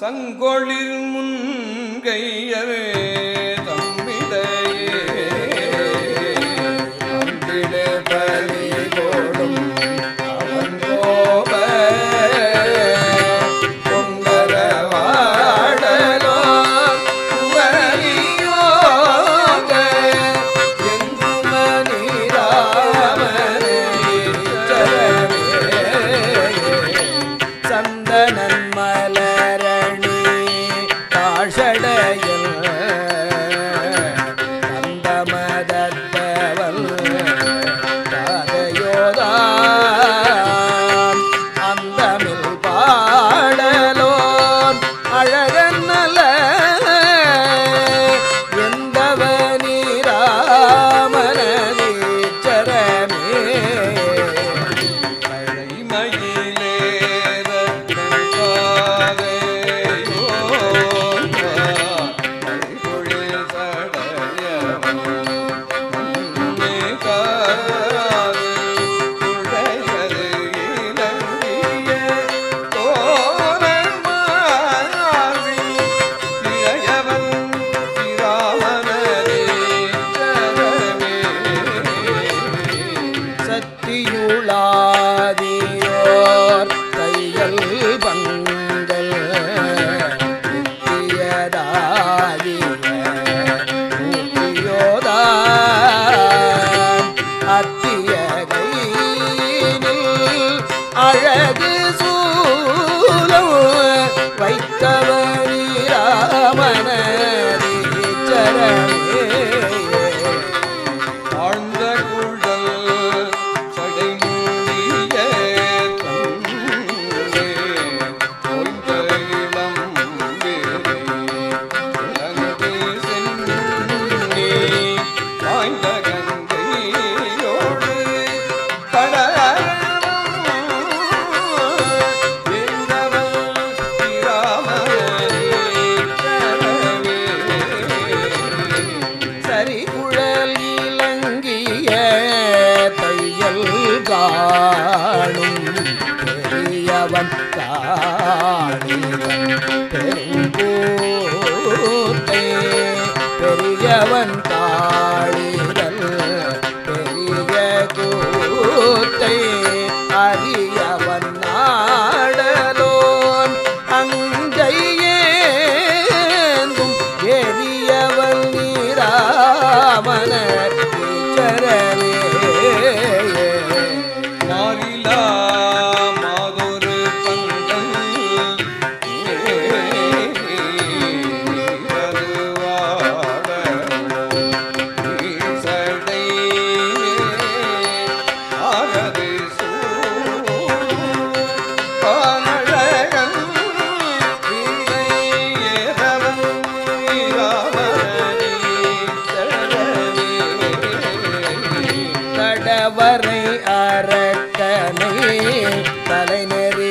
சங்கொளிர் முன்கையரே அழகு பெருங்கூத்தை பெரியவன் தான் ஆடவரை அரக்கனை தலை நெறி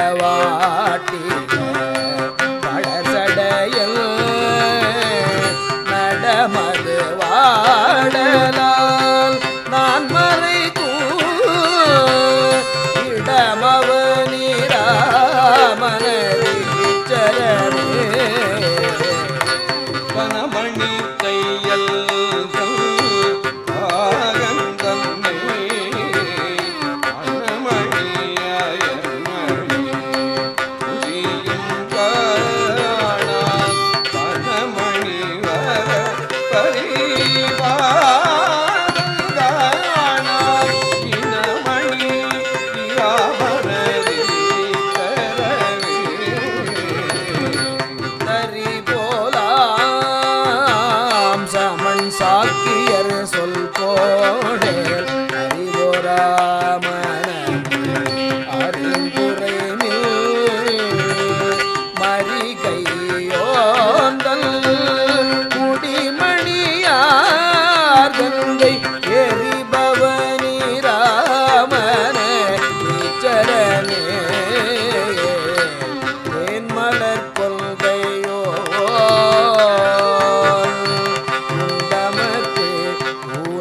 போடவரவாட்டி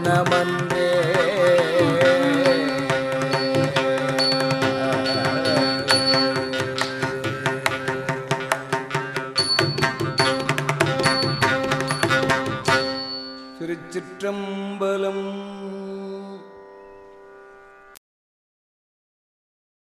மரணமன்றே திருச்சிற்றம்பலம்